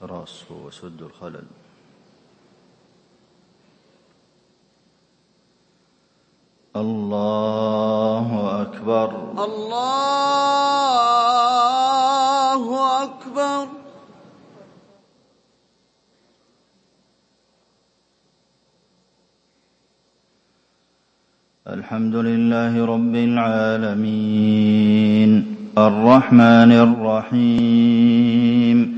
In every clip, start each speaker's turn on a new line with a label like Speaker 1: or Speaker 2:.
Speaker 1: تراصوا وسدوا الخلل. الله أكبر.
Speaker 2: الله أكبر.
Speaker 1: الحمد لله رب العالمين. الرحمن الرحيم.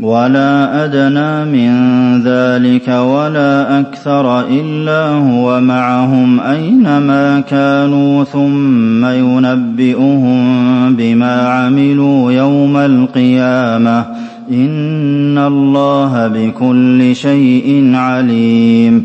Speaker 1: ولا أدنى من ذلك ولا أكثر إلا هو معهم أينما كانوا ثم ينبئهم بما عملوا يوم القيامة إن الله بكل شيء عليم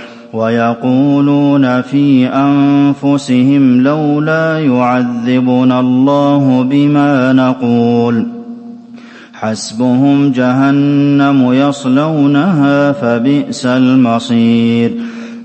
Speaker 1: ويقولون في أنفسهم لولا يعذبنا الله بما نقول. حسبهم جهنم يصلونها فبئس المصير.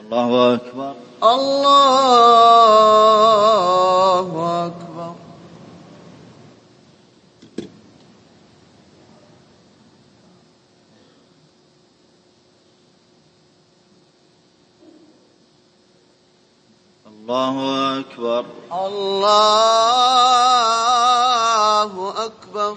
Speaker 1: الله أكبر.
Speaker 2: الله أكبر
Speaker 1: الله أكبر
Speaker 2: الله أكبر